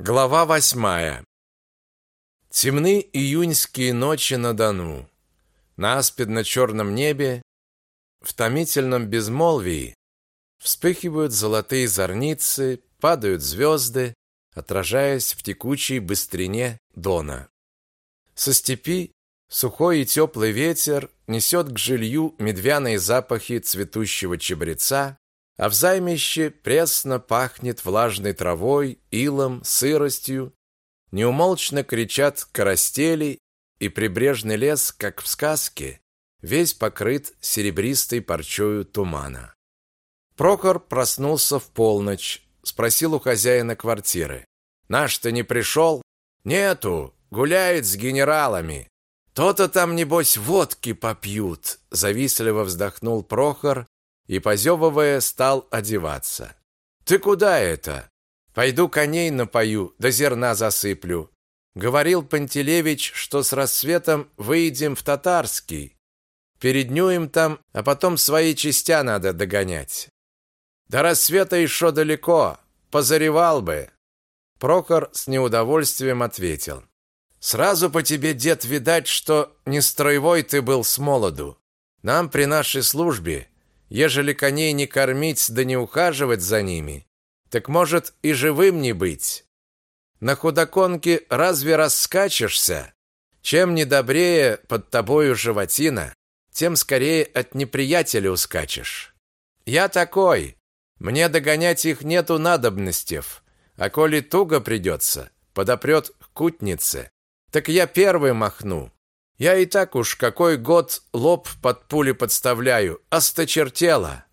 Глава восьмая. Темны июньские ночи на Дону. На аспидно-черном небе, в томительном безмолвии, вспыхивают золотые зорницы, падают звезды, отражаясь в текучей быстрине Дона. Со степи сухой и теплый ветер несет к жилью медвяные запахи цветущего чебреца, а в займище пресно пахнет влажной травой, илом, сыростью. Неумолчно кричат карастели, и прибрежный лес, как в сказке, весь покрыт серебристой парчою тумана. Прокор проснулся в полночь, спросил у хозяина квартиры. «Наш-то не пришел?» «Нету, гуляет с генералами». «То-то там, небось, водки попьют», — завистливо вздохнул Прохор и, позевывая, стал одеваться. «Ты куда это?» «Пойду коней напою, да зерна засыплю». Говорил Пантелеевич, что с рассветом выйдем в Татарский. Переднюем там, а потом свои частя надо догонять. До рассвета еще далеко, позаревал бы. Прохор с неудовольствием ответил. Сразу по тебе, дед, видать, что не строевой ты был с молоду. Нам при нашей службе Ежели коней не кормить да не ухаживать за ними, так может и живым не быть. На худоконке разве раскачешься? Чем недобрее под тобою животина, тем скорее от неприятеля ускачешь. Я такой. Мне догонять их нету надобности. А коли туго придется, подопрет к кутнице, так я первый махну. Я и так уж какой год лоб под пули подставляю, осточертело.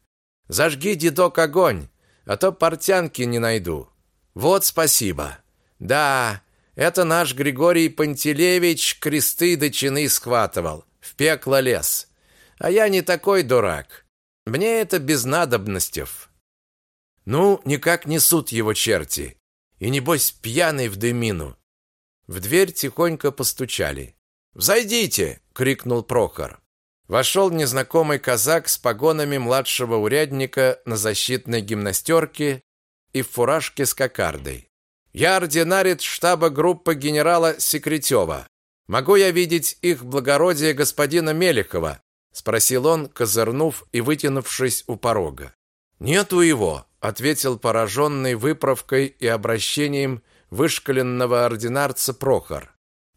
Зажги, дедок, огонь, а то портянки не найду. Вот спасибо. Да, это наш Григорий Пантелеевич кресты до чины схватывал, в пекло лез. А я не такой дурак. Мне это без надобностей. Ну, никак несут его черти. И небось пьяный в дымину. В дверь тихонько постучали. «Взойдите!» — крикнул Прохор. Вошел незнакомый казак с погонами младшего урядника на защитной гимнастерке и в фуражке с кокардой. «Я ординарец штаба группы генерала Секретева. Могу я видеть их благородие господина Мелехова?» — спросил он, козырнув и вытянувшись у порога. «Нету его», — ответил пораженный выправкой и обращением вышкаленного ординарца Прохор.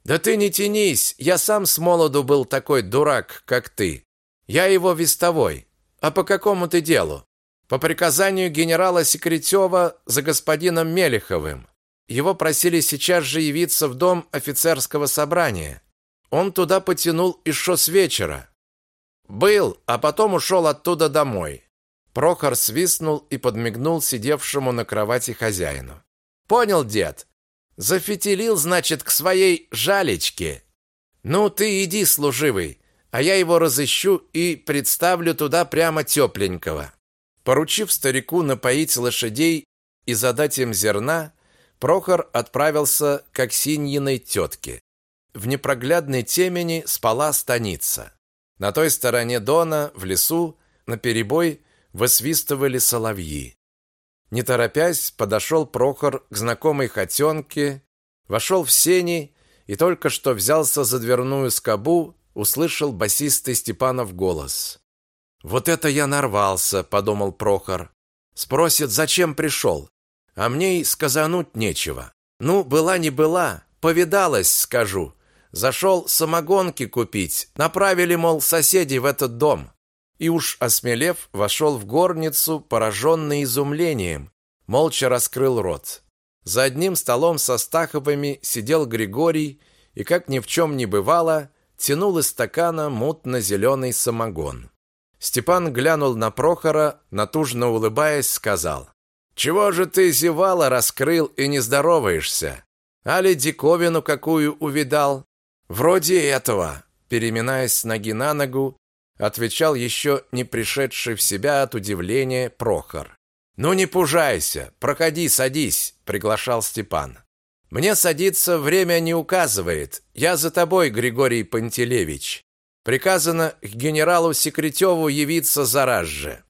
Да ты не тянись, я сам с молоду был такой дурак, как ты. Я его вестовой. А по какому ты делу? По приказанию генерала Секретева за господином Мелеховым. Его просили сейчас же явиться в дом офицерского собрания. Он туда потянул еще с вечера. Был, а потом ушел оттуда домой. Прохор свистнул и подмигнул сидевшему на кровати хозяину. Понял, дед? Зафитилил, значит, к своей жалечке. Ну ты иди, служивый, а я его разыщу и представлю туда прямо тепленького. Поручив старику напоить лошадей и задать им зерна, Прохор отправился к Аксиньиной тетке. В непроглядной темени спала станица. На той стороне Дона, в лесу, на перебой высвистывали соловьи. Не торопясь, подошел Прохор к знакомой хотенке, вошел в сени и только что взялся за дверную скобу, услышал басистый Степанов голос. «Вот это я нарвался», — подумал Прохор. «Спросит, зачем пришел? А мне и сказануть нечего. Ну, была не была, повидалась, скажу. Зашел самогонки купить, направили, мол, соседи в этот дом и уж осмелев, вошел в горницу, пораженный изумлением, молча раскрыл рот. За одним столом со Стаховыми сидел Григорий и, как ни в чем не бывало, тянул из стакана мутно-зеленый самогон. Степан глянул на Прохора, натужно улыбаясь, сказал, «Чего же ты зевала, раскрыл и не здороваешься? Али диковину какую увидал? Вроде этого». Переминаясь с ноги на ногу, отвечал еще не пришедший в себя от удивления Прохор. Ну не пужайся, проходи, садись, приглашал Степан. Мне садиться время не указывает. Я за тобой, Григорий Пантелеевич. Приказано генералу Секретеву явиться зараз же.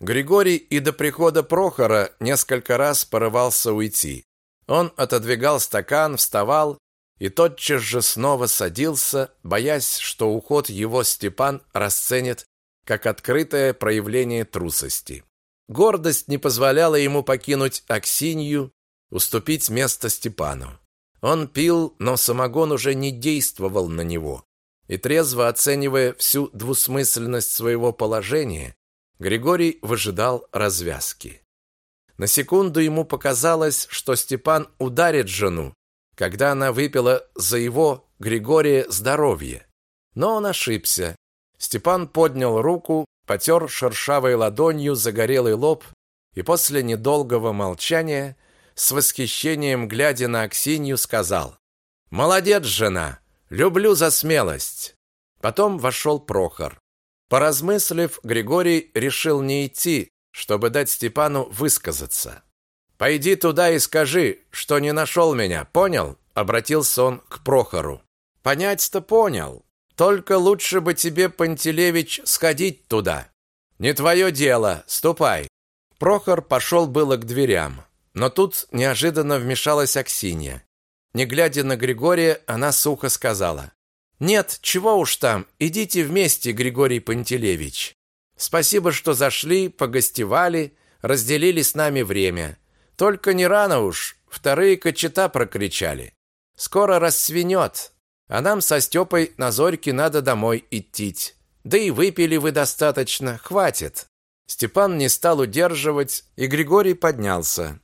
Григорий и до прихода Прохора несколько раз порывался уйти. Он отодвигал стакан, вставал и тотчас же снова садился, боясь, что уход его Степан расценит как открытое проявление трусости. Гордость не позволяла ему покинуть Аксинью, уступить место Степану. Он пил, но самогон уже не действовал на него. И трезво оценивая всю двусмысленность своего положения, Григорий выжидал развязки. На секунду ему показалось, что Степан ударит жену, когда она выпила за его, Григория, здоровье. Но он ошибся. Степан поднял руку, потер шершавой ладонью загорелый лоб и после недолгого молчания с восхищением глядя на Аксинью сказал: "Молодец, жена. Люблю за смелость". Потом вошел Прохор. Поразмыслив, Григорий решил не идти, чтобы дать Степану высказаться. Пойди туда и скажи, что не нашел меня, понял? обратился он к Прохору. Понять-то понял. Только лучше бы тебе, Пантелеевич, сходить туда. Не твое дело, ступай. Прохор пошел было к дверям, но тут неожиданно вмешалась Аксинья. Не глядя на Григория, она сухо сказала: "Нет, чего уж там, идите вместе, Григорий Пантелеевич. Спасибо, что зашли, погостевали, разделили с нами время. Только не рано уж, вторые кочета прокричали. Скоро рассвенет, а нам со Степой на зорьке надо домой идти. Да и выпили вы достаточно, хватит. Степан не стал удерживать, и Григорий поднялся.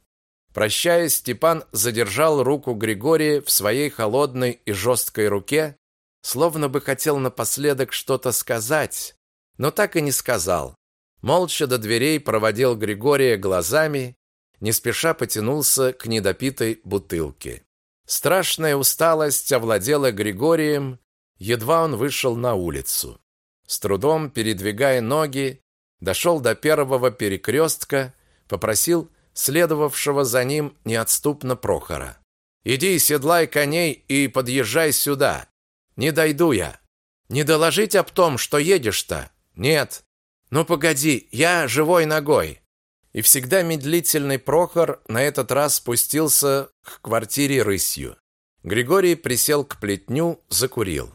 Прощаясь, Степан задержал руку Григория в своей холодной и жесткой руке, словно бы хотел напоследок что-то сказать, но так и не сказал. Молча до дверей проводил Григория глазами, не спеша потянулся к недопитой бутылке. Страшная усталость овладела Григорием, едва он вышел на улицу. С трудом передвигая ноги, дошел до первого перекрестка, попросил следовавшего за ним неотступно Прохора. «Иди, седлай коней и подъезжай сюда. Не дойду я. Не доложить об том, что едешь-то? Нет. Ну, погоди, я живой ногой. И всегда медлительный Прохор на этот раз спустился к квартире рысью. Григорий присел к плетню, закурил.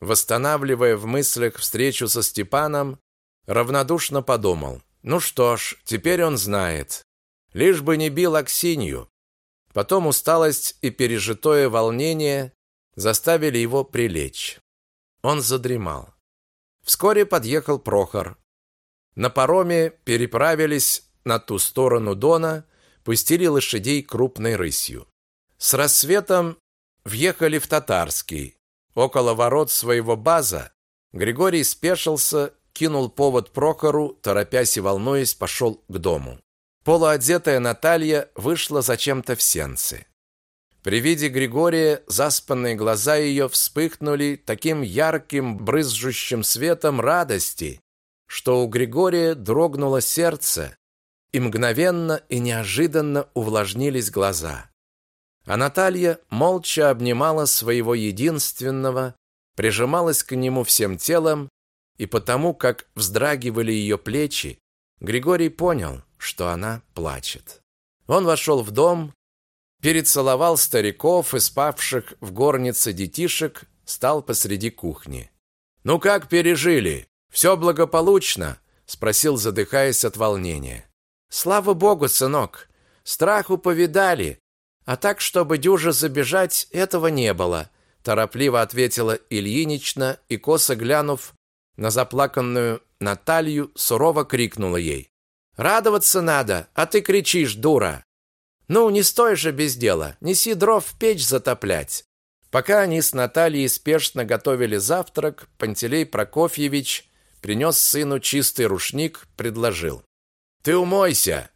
Восстанавливая в мыслях встречу со Степаном, равнодушно подумал: "Ну что ж, теперь он знает. Лишь бы не бил Аксинью". Потом усталость и пережитое волнение заставили его прилечь. Он задремал. Вскоре подъехал Прохор. На пароме переправились на ту сторону Дона пустили лошадей крупной рысью. С рассветом въехали в Татарский. Около ворот своего база Григорий спешился, кинул повод Прохору, торопясь и волнуясь, пошел к дому. Полуодетая Наталья вышла зачем-то в сенцы. При виде Григория заспанные глаза ее вспыхнули таким ярким брызжущим светом радости, что у Григория дрогнуло сердце, и мгновенно и неожиданно увлажнились глаза. А Наталья молча обнимала своего единственного, прижималась к нему всем телом, и потому, как вздрагивали ее плечи, Григорий понял, что она плачет. Он вошел в дом, перецеловал стариков и спавших в горнице детишек, стал посреди кухни. «Ну как пережили? Все благополучно?» – спросил, задыхаясь от волнения. Слава богу, сынок. Страху повидали, а так, чтобы дюже забежать, этого не было, торопливо ответила Ильинична и косо глянув на заплаканную Наталью, сурово крикнула ей: "Радоваться надо, а ты кричишь, дура. Ну, не стой же без дела, неси дров в печь затоплять". Пока они с Натальей спешно готовили завтрак, Пантелей Прокофьевич принес сыну чистый рушник, предложил: ты умойся.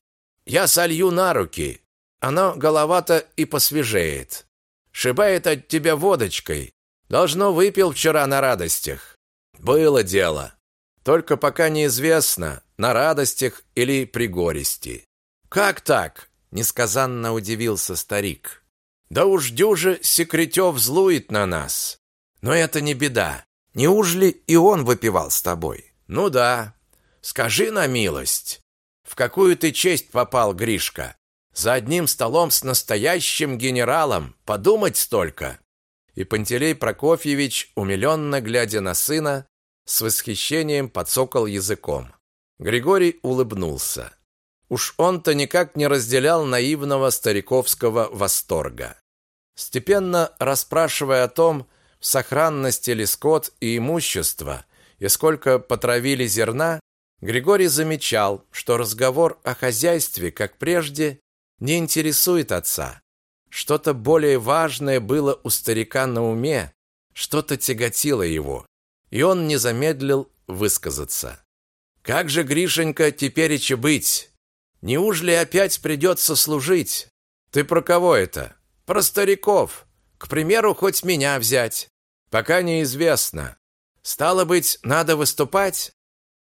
Я солью на руки. Оно головато и посвежеет. Шибает от тебя водочкой. Должно выпил вчера на радостях. Было дело. Только пока неизвестно, на радостях или при горести. Как так? несказанно удивился старик. Да уж дюже секретёв злует на нас. Но это не беда. Неужели и он выпивал с тобой? Ну да. Скажи на милость. В какую ты честь попал, Гришка? За одним столом с настоящим генералом. Подумать столько!» И Пантелей Прокофьевич, умиленно глядя на сына, с восхищением подсокал языком. Григорий улыбнулся. Уж он-то никак не разделял наивного стариковского восторга. Степенно расспрашивая о том, в сохранности ли скот и имущество, и сколько потравили зерна, Григорий замечал, что разговор о хозяйстве, как прежде, не интересует отца. Что-то более важное было у старика на уме, что-то тяготило его, и он не замедлил высказаться. «Как же, Гришенька, тепереча быть? Неужели опять придется служить? Ты про кого это? Про стариков. К примеру, хоть меня взять. Пока неизвестно. Стало быть, надо выступать?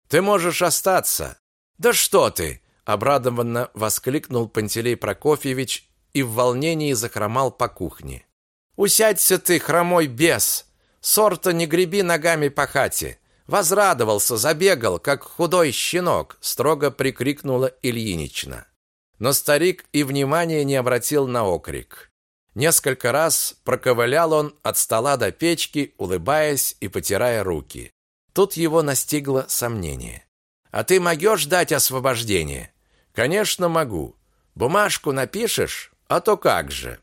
Ты можешь остаться. Да что ты? обрадованно воскликнул Пантелей Прокофьевич и в волнении захромал по кухне. Усядься ты, хромой бес. Сорта не греби ногами по хате. Возрадовался, забегал, как худой щенок, строго прикрикнула Ильинична. Но старик и внимания не обратил на окрик. Несколько раз проковылял он от стола до печки, улыбаясь и потирая руки. Тут его настигло сомнение. «А ты могешь дать освобождение?» «Конечно, могу. Бумажку напишешь? А то как же?»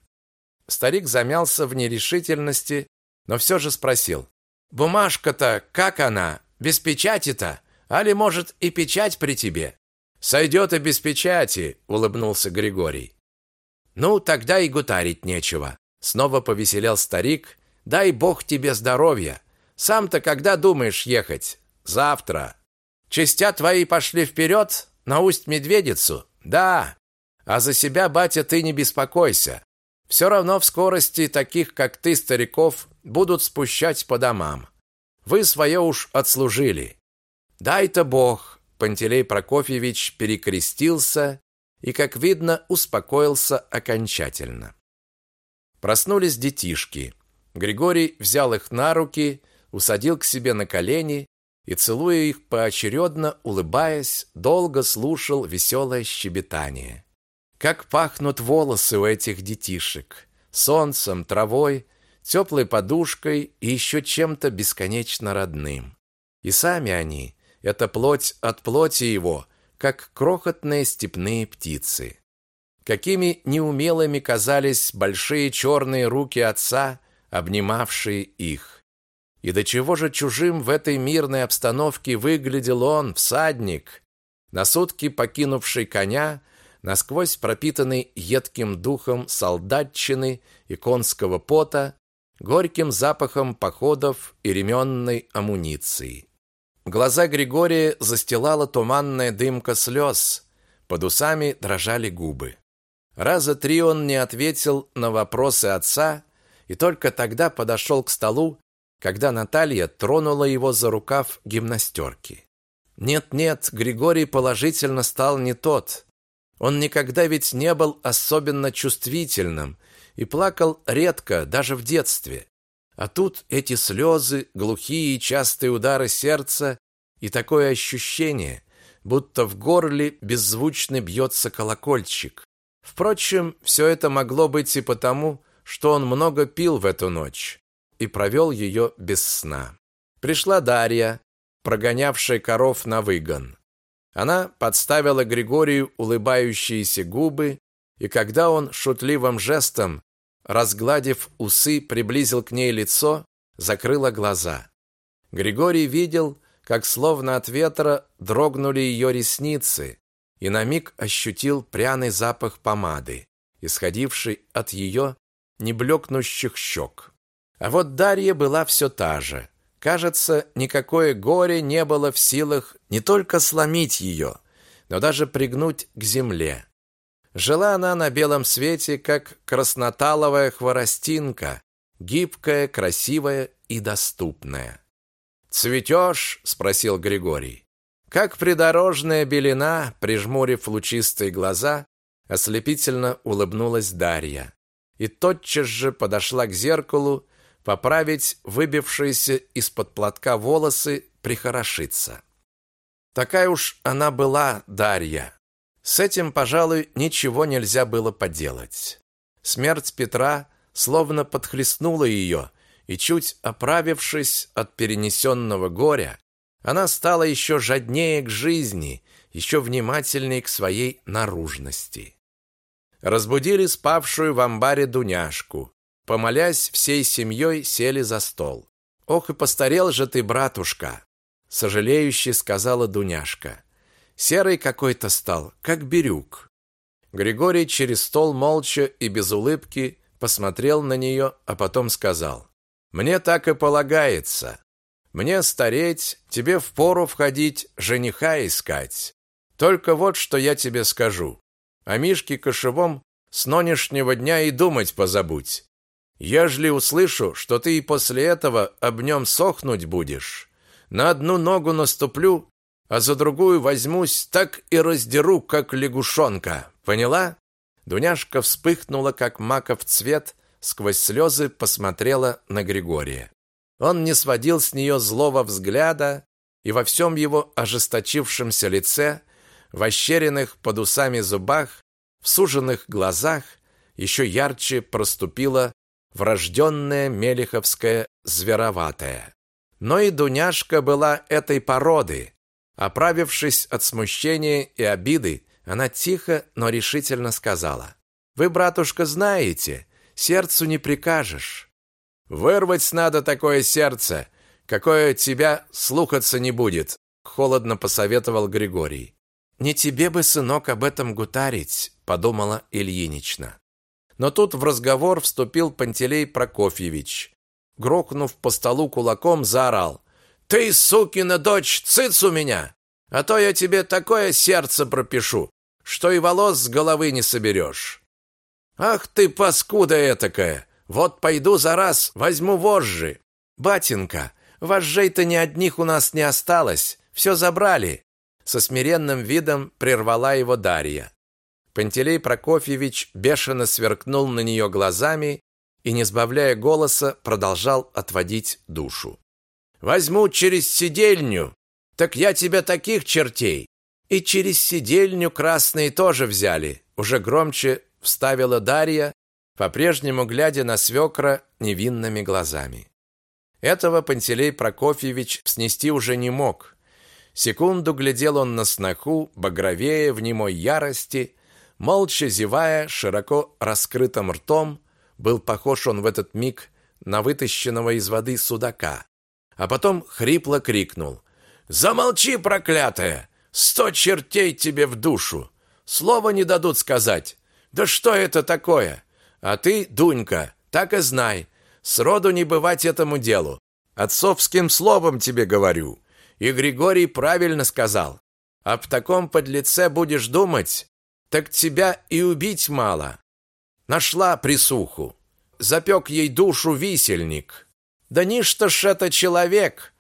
Старик замялся в нерешительности, но все же спросил. Бумажка-то, как она? Без печати-то? Али, может, и печать при тебе? Сойдет и без печати, улыбнулся Григорий. Ну, тогда и гутарить нечего. Снова повеселел старик. Дай бог тебе здоровья. Сам-то когда думаешь ехать? Завтра. Частя твои пошли вперед на Усть-Медведицу? Да. А за себя, батя, ты не беспокойся. Все равно в скорости таких, как ты, стариков, будут спущать по домам. Вы свое уж отслужили. Дай-то Бог, Пантелей Прокофьевич перекрестился и, как видно, успокоился окончательно. Проснулись детишки. Григорий взял их на руки, усадил к себе на колени и, целуя их поочередно, улыбаясь, долго слушал веселое щебетание. Как пахнут волосы у этих детишек! Солнцем, травой, теплой подушкой и еще чем-то бесконечно родным. И сами они — это плоть от плоти его, как крохотные степные птицы. Какими неумелыми казались большие черные руки отца, обнимавшие их. И до чего же чужим в этой мирной обстановке выглядел он, всадник, на сутки покинувший коня, насквозь пропитанный едким духом солдатчины и конского пота, горьким запахом походов и ременной амуниции. Глаза Григория застилала туманная дымка слез, под усами дрожали губы. Раза три он не ответил на вопросы отца и только тогда подошел к столу, когда Наталья тронула его за рукав гимнастерки. Нет-нет, Григорий положительно стал не тот. Он никогда ведь не был особенно чувствительным и плакал редко, даже в детстве. А тут эти слезы, глухие и частые удары сердца и такое ощущение, будто в горле беззвучно бьется колокольчик. Впрочем, все это могло быть и потому, что он много пил в эту ночь и провел ее без сна. Пришла Дарья, прогонявшая коров на выгон. Она подставила Григорию улыбающиеся губы, и когда он шутливым жестом, разгладив усы, приблизил к ней лицо, закрыла глаза. Григорий видел, как словно от ветра дрогнули ее ресницы, и на миг ощутил пряный запах помады, исходивший от ее неблекнущих щек. А вот Дарья была все та же – Кажется, никакое горе не было в силах не только сломить ее, но даже пригнуть к земле. Жила она на белом свете, как красноталовая хворостинка, гибкая, красивая и доступная. «Цветешь?» — спросил Григорий. Как придорожная белина, прижмурив лучистые глаза, ослепительно улыбнулась Дарья. И тотчас же подошла к зеркалу поправить выбившиеся из-под платка волосы, прихорошиться. Такая уж она была, Дарья. С этим, пожалуй, ничего нельзя было поделать. Смерть Петра словно подхлестнула ее, и чуть оправившись от перенесенного горя, она стала еще жаднее к жизни, еще внимательнее к своей наружности. Разбудили спавшую в амбаре Дуняшку. Помолясь, всей семьей сели за стол. «Ох и постарел же ты, братушка!» Сожалеюще сказала Дуняшка. Серый какой-то стал, как бирюк. Григорий через стол молча и без улыбки посмотрел на нее, а потом сказал. «Мне так и полагается. Мне стареть, тебе впору входить, жениха искать. Только вот что я тебе скажу. О Мишке Кошевом с нынешнего дня и думать позабудь. Ежели услышу, что ты и после этого об нем сохнуть будешь, на одну ногу наступлю а за другую возьмусь, так и раздеру, как лягушонка. Поняла? Дуняшка вспыхнула, как маков цвет, сквозь слезы посмотрела на Григория. Он не сводил с нее злого взгляда, и во всем его ожесточившемся лице, в ощеренных под усами зубах, в суженных глазах еще ярче проступила врожденная мелеховская звероватая. Но и Дуняшка была этой породы, Оправившись от смущения и обиды, она тихо, но решительно сказала: "Вы, братушка, знаете, сердцу не прикажешь. Вырвать надо такое сердце, какое тебя слухаться не будет", холодно посоветовал Григорий. "Не тебе бы, сынок, об этом гутарить", подумала Ильинична. Но тут в разговор вступил Пантелей Прокофьевич. Грохнув по столу кулаком, заорал: ты, сукина дочь, цыц у меня, а то я тебе такое сердце пропишу, что и волос с головы не соберешь. Ах ты, паскуда этакая! Вот пойду за раз, возьму вожжи. Батенька, вожжей-то ни одних у нас не осталось, все забрали. Со смиренным видом прервала его Дарья. Пантелей Прокофьевич бешено сверкнул на нее глазами и, не сбавляя голоса, продолжал отводить душу. Возьму через сидельню, так я тебе таких чертей. И через сидельню красные тоже взяли. Уже громче вставила Дарья, по-прежнему глядя на свекра невинными глазами. Этого Пантелей Прокофьевич снести уже не мог. Секунду глядел он на сноху, багровее в немой ярости, молча зевая широко раскрытым ртом, был похож он в этот миг на вытащенного из воды судака а потом хрипло крикнул. «Замолчи, проклятая! Сто чертей тебе в душу! Слова не дадут сказать! Да что это такое? А ты, Дунька, так и знай, сроду не бывать этому делу. Отцовским словом тебе говорю. И Григорий правильно сказал. Об таком подлеце будешь думать, так тебя и убить мало. Нашла присуху. Запек ей душу висельник. Да ничто ж это человек.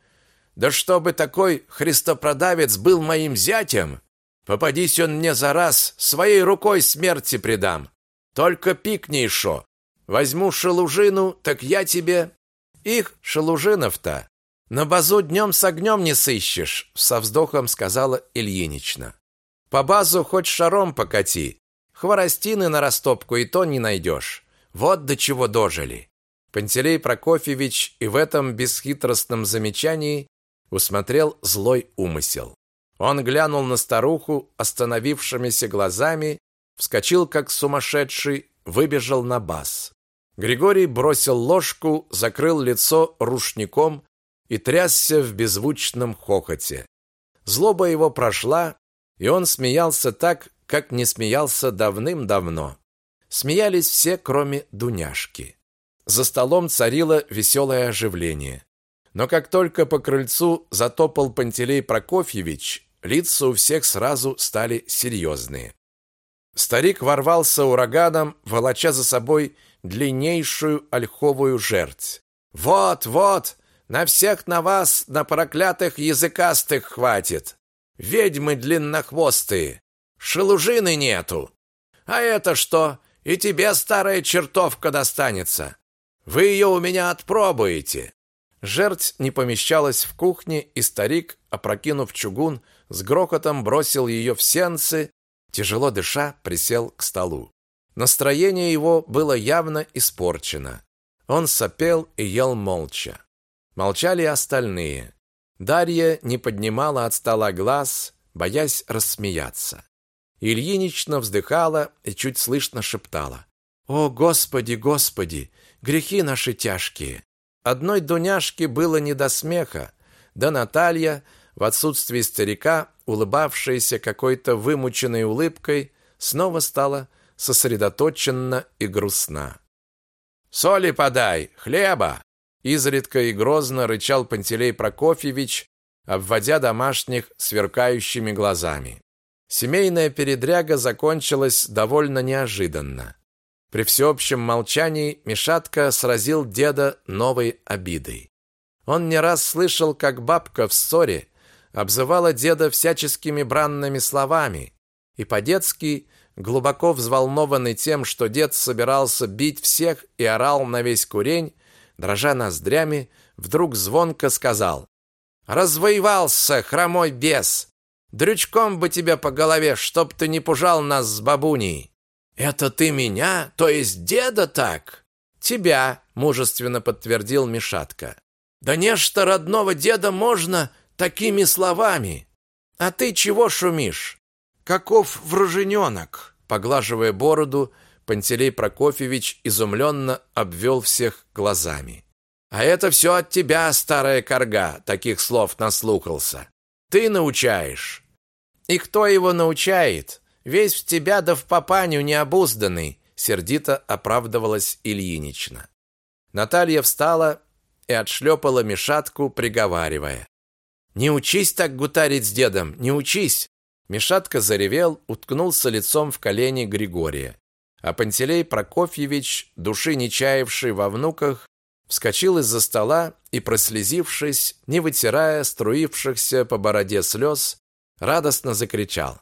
Да чтобы такой христопродавец был моим зятем, попадись он мне за раз, своей рукой смерти предам. Только пикни шо. Возьму шелужину, так я тебе... Их шелужинов-то на базу днем с огнем не сыщешь, со вздохом сказала Ильинична. По базу хоть шаром покати, хворостины на растопку и то не найдешь. Вот до чего дожили. Пантелей Прокофьевич и в этом бесхитростном замечании усмотрел злой умысел. Он глянул на старуху остановившимися глазами, вскочил как сумасшедший, выбежал на бас. Григорий бросил ложку, закрыл лицо рушником и трясся в беззвучном хохоте. Злоба его прошла, и он смеялся так, как не смеялся давным-давно. Смеялись все, кроме Дуняшки. За столом царило веселое оживление. Но как только по крыльцу затопал Пантелей Прокофьевич, лица у всех сразу стали серьезные. Старик ворвался ураганом, волоча за собой длиннейшую ольховую жерть. «Вот, вот! На всех на вас, на проклятых языкастых хватит! Ведьмы длиннохвостые! Шелужины нету! А это что? И тебе старая чертовка достанется! Вы ее у меня отпробуете. Жерть не помещалась в кухне, и старик, опрокинув чугун, с грохотом бросил ее в сенцы, тяжело дыша, присел к столу. Настроение его было явно испорчено. Он сопел и ел молча. Молчали остальные. Дарья не поднимала от стола глаз, боясь рассмеяться. Ильинична вздыхала и чуть слышно шептала. «О, Господи, Господи, грехи наши тяжкие!» Одной Дуняшке было не до смеха, да Наталья, в отсутствие старика, улыбавшаяся какой-то вымученной улыбкой, снова стала сосредоточенно и грустна. «Соли подай! Хлеба!» Изредка и грозно рычал Пантелей Прокофьевич, обводя домашних сверкающими глазами. Семейная передряга закончилась довольно неожиданно. При всеобщем молчании Мишатка сразил деда новой обидой. Он не раз слышал, как бабка в ссоре обзывала деда всяческими бранными словами, и по-детски, глубоко взволнованный тем, что дед собирался бить всех и орал на весь курень, дрожа ноздрями, вдруг звонко сказал «Развоевался, хромой бес! Дрючком бы тебя по голове, чтоб ты не пужал нас с бабуней!» «Это ты меня, то есть деда так?» «Тебя», — мужественно подтвердил Мишатка. «Да нечто родного деда можно такими словами. А ты чего шумишь? Каков врожененок?» Поглаживая бороду, Пантелей Прокофьевич изумленно обвел всех глазами. «А это все от тебя, старая корга, таких слов наслухался. Ты научаешь». «И кто его научает? Весь в тебя да в папаню необузданный», сердито оправдывалась Ильинична. Наталья встала и отшлепала Мишатку, приговаривая. «Не учись так гутарить с дедом, не учись!» Мишатка заревел, уткнулся лицом в колени Григория. А Пантелей Прокофьевич, души не чаявший во внуках, вскочил из-за стола и, прослезившись, не вытирая струившихся по бороде слез, радостно закричал.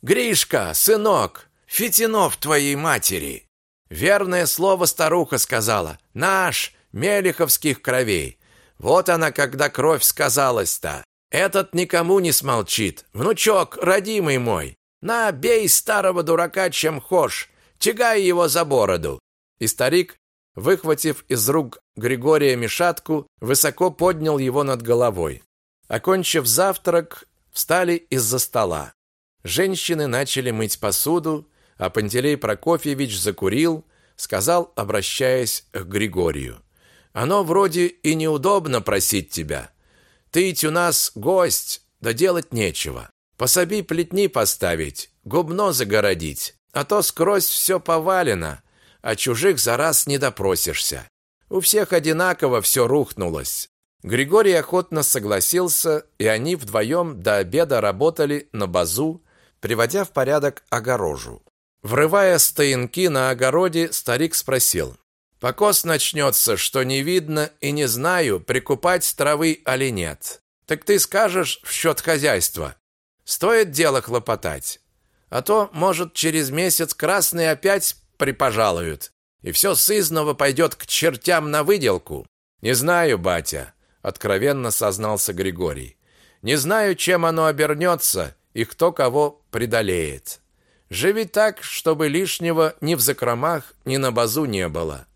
«Гришка, сынок, Фитинов твоей матери!» Верное слово старуха сказала. «Наш, мелиховских кровей. Вот она, когда кровь сказалась-то. Этот никому не смолчит. Внучок, родимый мой, на, бей старого дурака, чем хошь, тягай его за бороду. И старик, выхватив из рук Григория мешатку, высоко поднял его над головой. Окончив завтрак, встали из-за стола. Женщины начали мыть посуду, а Пантелей Прокофьевич закурил, сказал, обращаясь к Григорию. «Оно вроде и неудобно просить тебя. Ты ведь у нас гость, да делать нечего. Пособи плетни поставить, губно загородить, а то скрозь все повалено, а чужих за раз не допросишься. У всех одинаково все рухнулось». Григорий охотно согласился, и они вдвоем до обеда работали на базу, приводя в порядок огорожу. Врывая стоянки на огороде, старик спросил. «Покос начнется, что не видно и не знаю, прикупать травы или нет. Так ты скажешь в счет хозяйства. Стоит дело хлопотать. А то, может, через месяц красные опять припожалуют, и все сызново пойдет к чертям на выделку. Не знаю, батя, откровенно сознался Григорий. Не знаю, чем оно обернется и кто кого предолеет. Живи так, чтобы лишнего ни в закромах, ни на базу не было.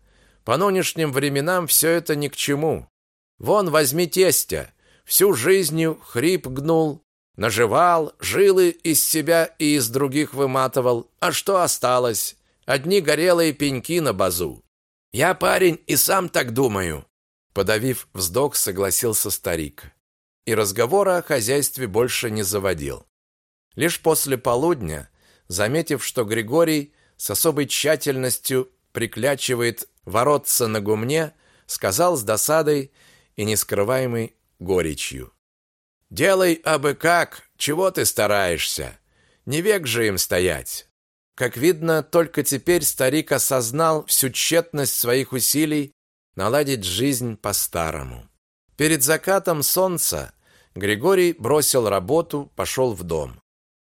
По нынешним временам все это ни к чему. Вон возьми тестя, всю жизнью хрип гнул, наживал, жилы из себя и из других выматывал. А что осталось? Одни горелые пеньки на базу. Я парень и сам так думаю. Подавив вздох, согласился старик. И разговора о хозяйстве больше не заводил. Лишь после полудня заметив, что Григорий с особой тщательностью приклячивает воротца на гумне, сказал с досадой и нескрываемой горечью. «Делай абы как, чего ты стараешься? Не век же им стоять!» Как видно, только теперь старик осознал всю тщетность своих усилий наладить жизнь по-старому. Перед закатом солнца Григорий бросил работу, пошел в дом.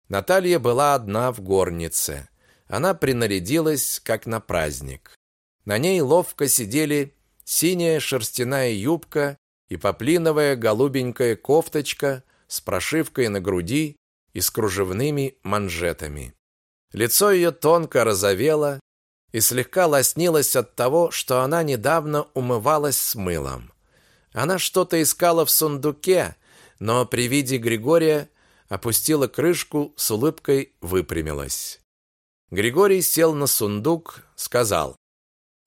Наталья была одна в горнице. Она принарядилась, как на праздник. На ней ловко сидели синяя шерстяная юбка и поплиновая голубенькая кофточка с прошивкой на груди и с кружевными манжетами. Лицо ее тонко розовело и слегка лоснилось от того, что она недавно умывалась с мылом. Она что-то искала в сундуке, но при виде Григория опустила крышку, с улыбкой выпрямилась. Григорий сел на сундук, сказал: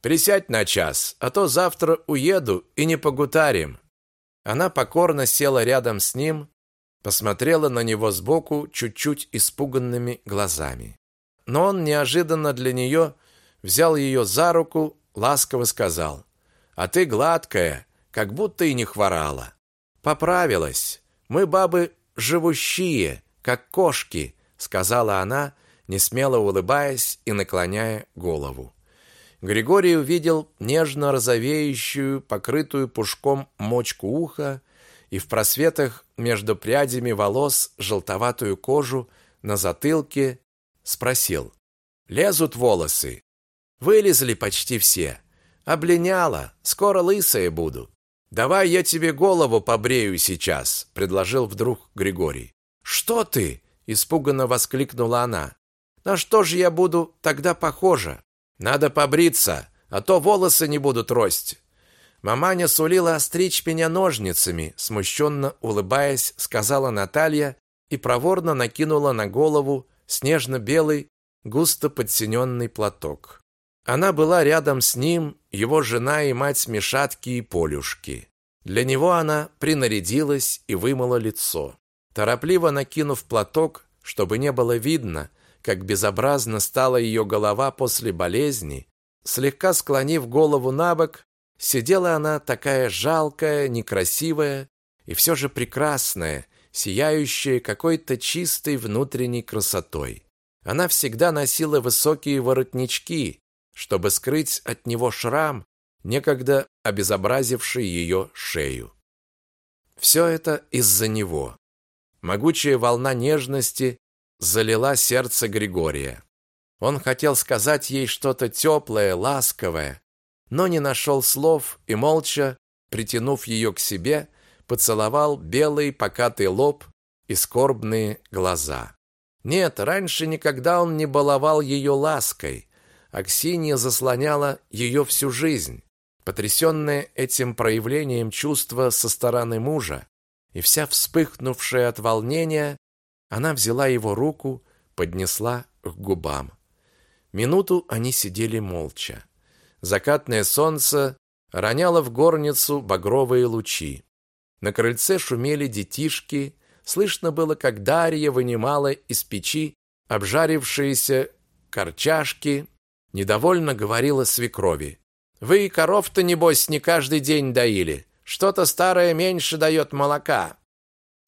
"Присядь на час, а то завтра уеду и не погутарим". Она покорно села рядом с ним, посмотрела на него сбоку чуть-чуть испуганными глазами. Но он неожиданно для нее взял ее за руку, ласково сказал: "А ты гладкая, как будто и не хворала. Поправилась. Мы бабы живущие, как кошки", сказала она, несмело улыбаясь и наклоняя голову. Григорий увидел нежно розовеющую, покрытую пушком мочку уха и в просветах между прядями волос желтоватую кожу на затылке, спросил: "Лезут волосы?" Вылезли почти все. Облиняла, скоро лысая буду. Давай я тебе голову побрею сейчас, предложил вдруг Григорий. Что ты? испуганно воскликнула она. На что же я буду тогда похожа? Надо побриться, а то волосы не будут рости. Маманя сулила остричь меня ножницами, смущенно улыбаясь, сказала Наталья и проворно накинула на голову снежно-белый, густо подсиненный платок. Она была рядом с ним, его жена и мать Мишатки и Полюшки. Для него она принарядилась и вымыла лицо. Торопливо накинув платок, чтобы не было видно, как безобразно стала ее голова после болезни, слегка склонив голову набок, сидела она такая жалкая, некрасивая и все же прекрасная, сияющая какой-то чистой внутренней красотой. Она всегда носила высокие воротнички, чтобы скрыть от него шрам, некогда обезобразивший ее шею. Все это из-за него. Могучая волна нежности залила сердце Григория. Он хотел сказать ей что-то теплое, ласковое, но не нашел слов и молча, притянув ее к себе, поцеловал белый покатый лоб и скорбные глаза. Нет, раньше никогда он не баловал ее лаской. Аксинья заслоняла ее всю жизнь, потрясенная этим проявлением чувства со стороны мужа, и вся вспыхнувшая от волнения, она взяла его руку, поднесла к губам. Минуту они сидели молча. Закатное солнце роняло в горницу багровые лучи. На крыльце шумели детишки, слышно было, как Дарья вынимала из печи обжарившиеся корчашки, недовольно говорила свекрови. «Вы и коров-то, небось, не каждый день доили. Что-то старое меньше дает молока.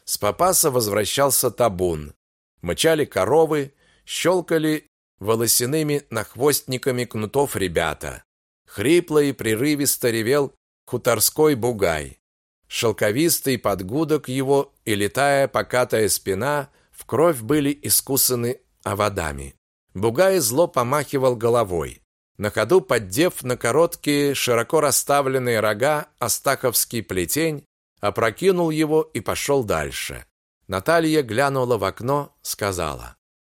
С Попаса возвращался табун. Мычали коровы, щелкали волосяными нахвостниками кнутов ребята. Хрипло и прерывисто ревел хуторской бугай. Шелковистый подгудок его и летая покатая спина в кровь были искусаны оводами. Бугай зло помахивал головой. На ходу, поддев на короткие, широко расставленные рога астаховский плетень, опрокинул его и пошел дальше. Наталья глянула в окно, сказала: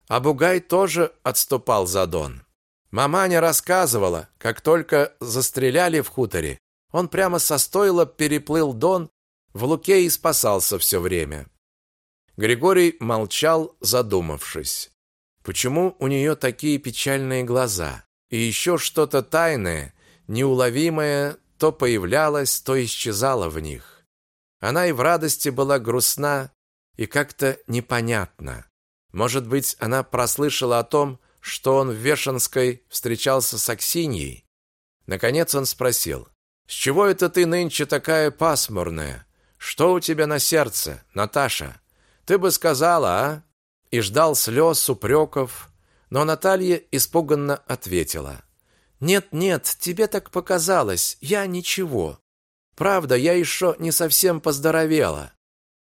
"А Бугай тоже отступал за Дон. Маманя рассказывала, как только застреляли в хуторе, он прямо со стойла переплыл Дон в луке и спасался все время". Григорий молчал, задумавшись. Почему у нее такие печальные глаза? И еще что-то тайное, неуловимое, то появлялось, то исчезало в них. Она и в радости была грустна и как-то непонятна. Может быть, она прослышала о том, что он в Вешенской встречался с Аксиньей. Наконец он спросил: "С чего это ты нынче такая пасмурная? Что у тебя на сердце, Наташа? Ты бы сказала, а?" И ждал слез, упреков, но Наталья испуганно ответила: "Нет, нет, тебе так показалось. Я ничего. Правда, я еще не совсем поздоровела.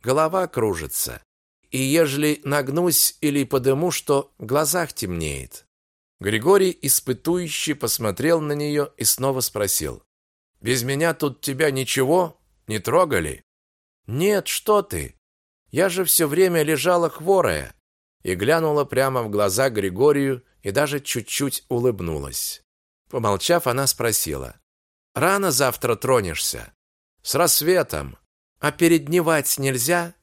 Голова кружится. И ежели нагнусь или подыму, что в глазах темнеет. Григорий испытующе посмотрел на нее и снова спросил: "Без меня тут тебя ничего не трогали?" "Нет, что ты? Я же все время лежала хворая". И глянула прямо в глаза Григорию и даже чуть-чуть улыбнулась. Помолчав, она спросила: "Рано завтра тронешься? С рассветом. А передневать нельзя?"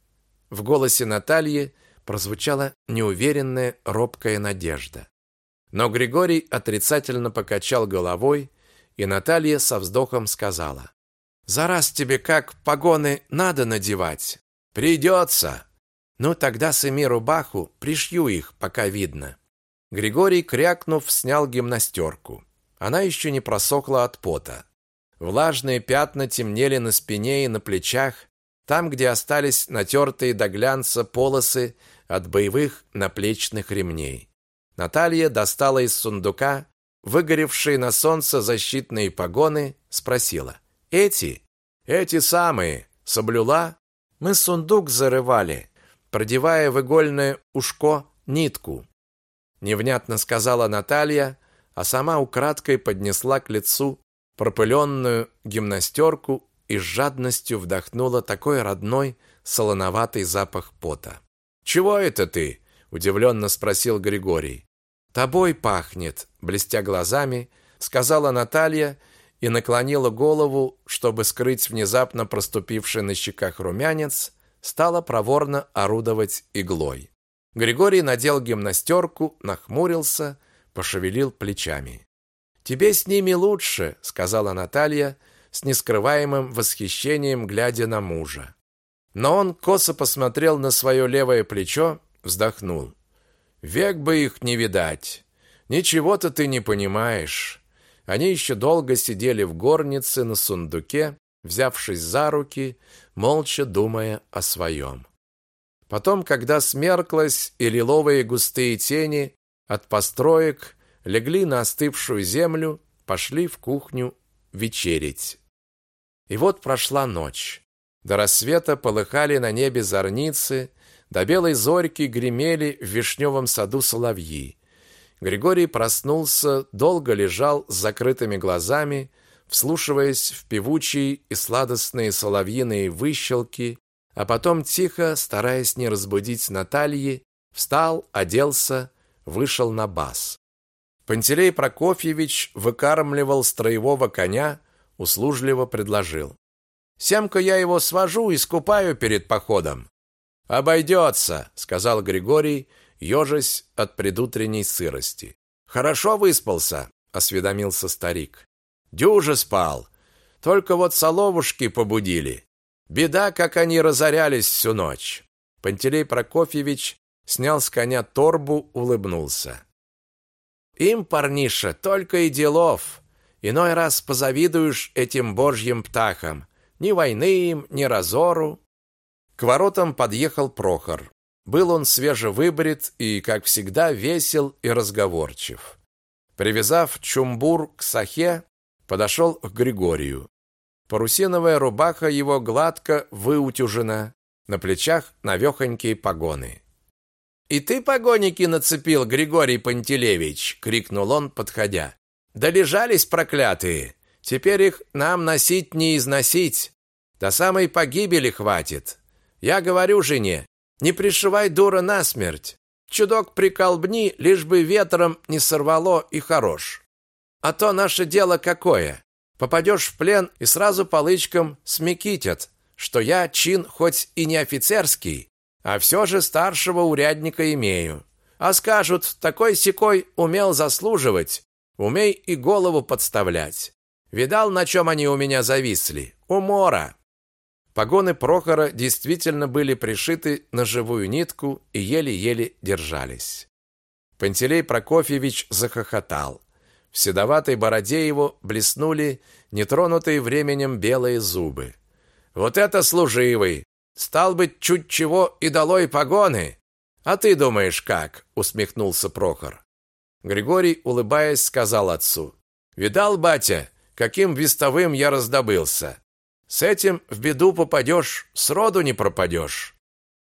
В голосе Натальи прозвучала неуверенная, робкая надежда. Но Григорий отрицательно покачал головой, и Наталья со вздохом сказала: "За раз тебе как погоны надо надевать? Придется. Ну тогда сними рубаху, пришью их, пока видно". Григорий, крякнув, снял гимнастерку. Она еще не просохла от пота. Влажные пятна темнели на спине и на плечах, там, где остались натертые до глянца полосы от боевых наплечных ремней. Наталья достала из сундука выгоревшие на солнце защитные погоны, спросила: "Эти? Эти самые? Соблюла? Мы сундук зарывали, продевая в игольное ушко нитку невнятно сказала Наталья, а сама украдкой поднесла к лицу пропыленную гимнастерку и с жадностью вдохнула такой родной солоноватый запах пота. «Чего это ты?» – удивленно спросил Григорий. «Тобой пахнет», – блестя глазами, сказала Наталья и наклонила голову, чтобы скрыть внезапно проступивший на щеках румянец, стала проворно орудовать иглой. Григорий надел гимнастерку, нахмурился, пошевелил плечами. «Тебе с ними лучше», — сказала Наталья, с нескрываемым восхищением глядя на мужа. Но он косо посмотрел на свое левое плечо, вздохнул. «Век бы их не видать. Ничего-то ты не понимаешь». Они еще долго сидели в горнице на сундуке, взявшись за руки, молча думая о своем. Потом, когда смерклось и лиловые густые тени от построек легли на остывшую землю, пошли в кухню вечерить. И вот прошла ночь. До рассвета полыхали на небе зорницы, до белой зорьки гремели в вишневом саду соловьи. Григорий проснулся, долго лежал с закрытыми глазами, вслушиваясь в певучие и сладостные соловьиные выщелки, а потом тихо, стараясь не разбудить Натальи, встал, оделся, вышел на бас. Пантелей Прокофьевич выкармливал строевого коня, услужливо предложил: "Семка я его свожу и скупаю перед походом". "Обойдется», — сказал Григорий, ежась от предутренней сырости. "Хорошо выспался", осведомился старик. "Дюже спал. Только вот соловушки побудили. Беда, как они разорялись всю ночь. Пантелей Прокофьевич снял с коня торбу, улыбнулся. Им, парниша, только и делов. Иной раз позавидуешь этим божьим птахам. Ни войны им, ни разору. К воротам подъехал Прохор. Был он свежевыбрит и, как всегда, весел и разговорчив. Привязав чумбур к сахе, подошел к Григорию. Парусиновая рубаха его гладко выутюжена, на плечах навехонькие погоны. «И ты погоники нацепил, Григорий Пантелеевич!» — крикнул он, подходя. «Да лежались проклятые! Теперь их нам носить не износить! До самой погибели хватит! Я говорю жене, не пришивай дура насмерть! Чудок приколбни, лишь бы ветром не сорвало и хорош! А то наше дело какое! Попадешь в плен и сразу полычком смекитят, что я чин хоть и не офицерский, а все же старшего урядника имею. А скажут, такой-сякой умел заслуживать, умей и голову подставлять. Видал, на чем они у меня зависли? Умора. Погоны Прохора действительно были пришиты на живую нитку и еле-еле держались. Пантелей Прокофьевич захохотал. В седоватой бороде его блеснули нетронутые временем белые зубы. Вот это служивый! Стал быть, чуть чего и долой погоны. А ты думаешь, как? усмехнулся Прохор. Григорий, улыбаясь, сказал отцу: "Видал, батя, каким вестовым я раздобылся. С этим в беду попадешь, сроду не пропадешь.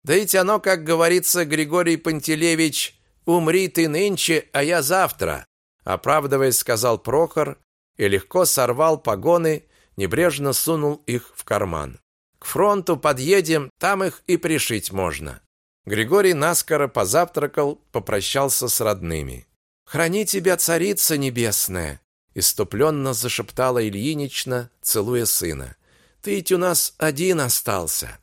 Да ведь оно, как говорится, Григорий Пантелеевич, умри ты нынче, а я завтра оправдываясь, сказал Прохор и легко сорвал погоны, небрежно сунул их в карман. К фронту подъедем, там их и пришить можно. Григорий наскоро позавтракал, попрощался с родными. Храни тебя, царица небесная, иступленно зашептала Ильинична, целуя сына. Ты ведь у нас один остался.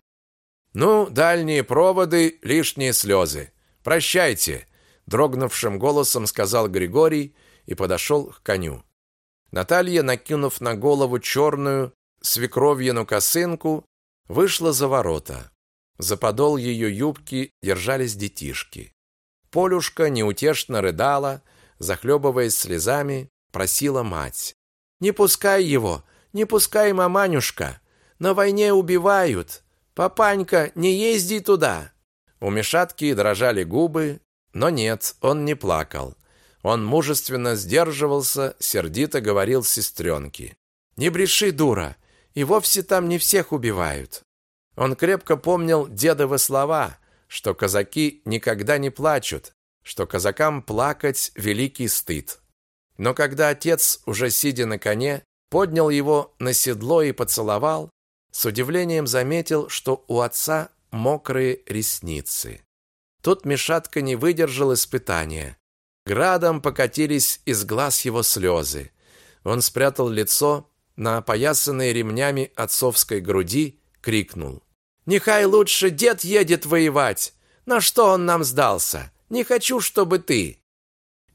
Ну, дальние проводы, лишние слезы. Прощайте, дрогнувшим голосом сказал Григорий и подошел к коню. Наталья, накинув на голову черную свекровьину косынку, вышла за ворота. За подол ее юбки держались детишки. Полюшка неутешно рыдала, захлебываясь слезами, просила мать. «Не пускай его! Не пускай, маманюшка! На войне убивают! Папанька, не езди туда!» У Мишатки дрожали губы, но нет, он не плакал. Он мужественно сдерживался, сердито говорил сестренке. «Не бреши, дура! И вовсе там не всех убивают!» Он крепко помнил дедовы слова, что казаки никогда не плачут, что казакам плакать великий стыд. Но когда отец, уже сидя на коне, поднял его на седло и поцеловал, с удивлением заметил, что у отца мокрые ресницы. Тут Мишатка не выдержал испытания. Градом покатились из глаз его слезы. Он спрятал лицо на опоясанной ремнями отцовской груди, крикнул. «Нехай лучше дед едет воевать! На что он нам сдался? Не хочу, чтобы ты!»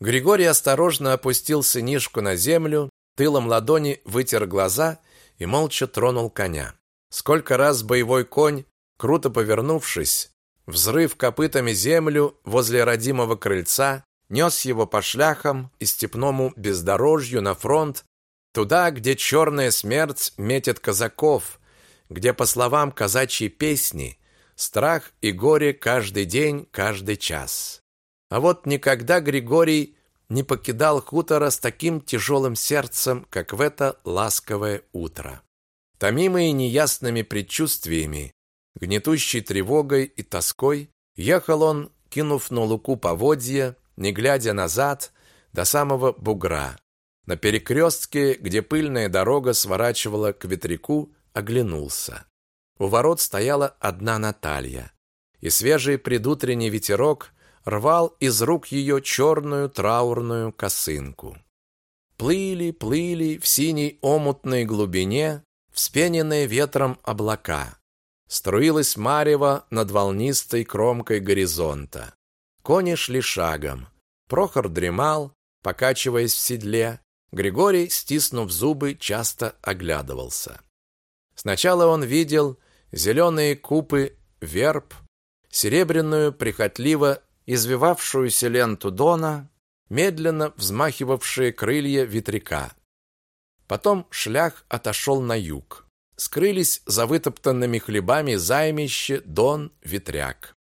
Григорий осторожно опустил сынишку на землю, тылом ладони вытер глаза и молча тронул коня. Сколько раз боевой конь, круто повернувшись, взрыв копытами землю возле родимого крыльца, нес его по шляхам и степному бездорожью на фронт, туда, где черная смерть метит казаков, где, по словам казачьей песни, страх и горе каждый день, каждый час. А вот никогда Григорий не покидал хутора с таким тяжелым сердцем, как в это ласковое утро. Томимый неясными предчувствиями, гнетущей тревогой и тоской, ехал он, кинув на луку поводья, не глядя назад, до самого бугра. На перекрестке, где пыльная дорога сворачивала к ветряку, оглянулся. У ворот стояла одна Наталья, и свежий предутренний ветерок рвал из рук ее черную траурную косынку. Плыли, плыли в синей омутной глубине вспененные ветром облака. Струилась марево над волнистой кромкой горизонта. Кони шли шагом. Прохор дремал, покачиваясь в седле. Григорий, стиснув зубы, часто оглядывался. Сначала он видел зеленые купы верб, серебряную прихотливо извивавшуюся ленту дона, медленно взмахивавшие крылья ветряка. Потом шлях отошел на юг. Скрылись за вытоптанными хлебами займище, дон, ветряк.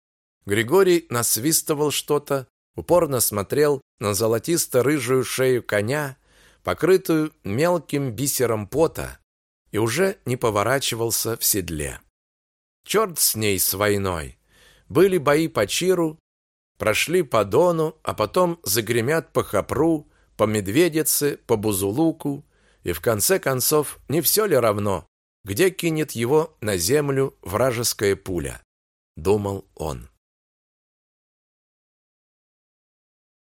Григорий насвистывал что-то, упорно смотрел на золотисто-рыжую шею коня, покрытую мелким бисером пота, и уже не поворачивался в седле. Черт с ней, с войной! Были бои по Чиру, прошли по Дону, а потом загремят по Хапру, по Медведице, по Бузулуку, и в конце концов, не все ли равно, где кинет его на землю вражеская пуля, думал он.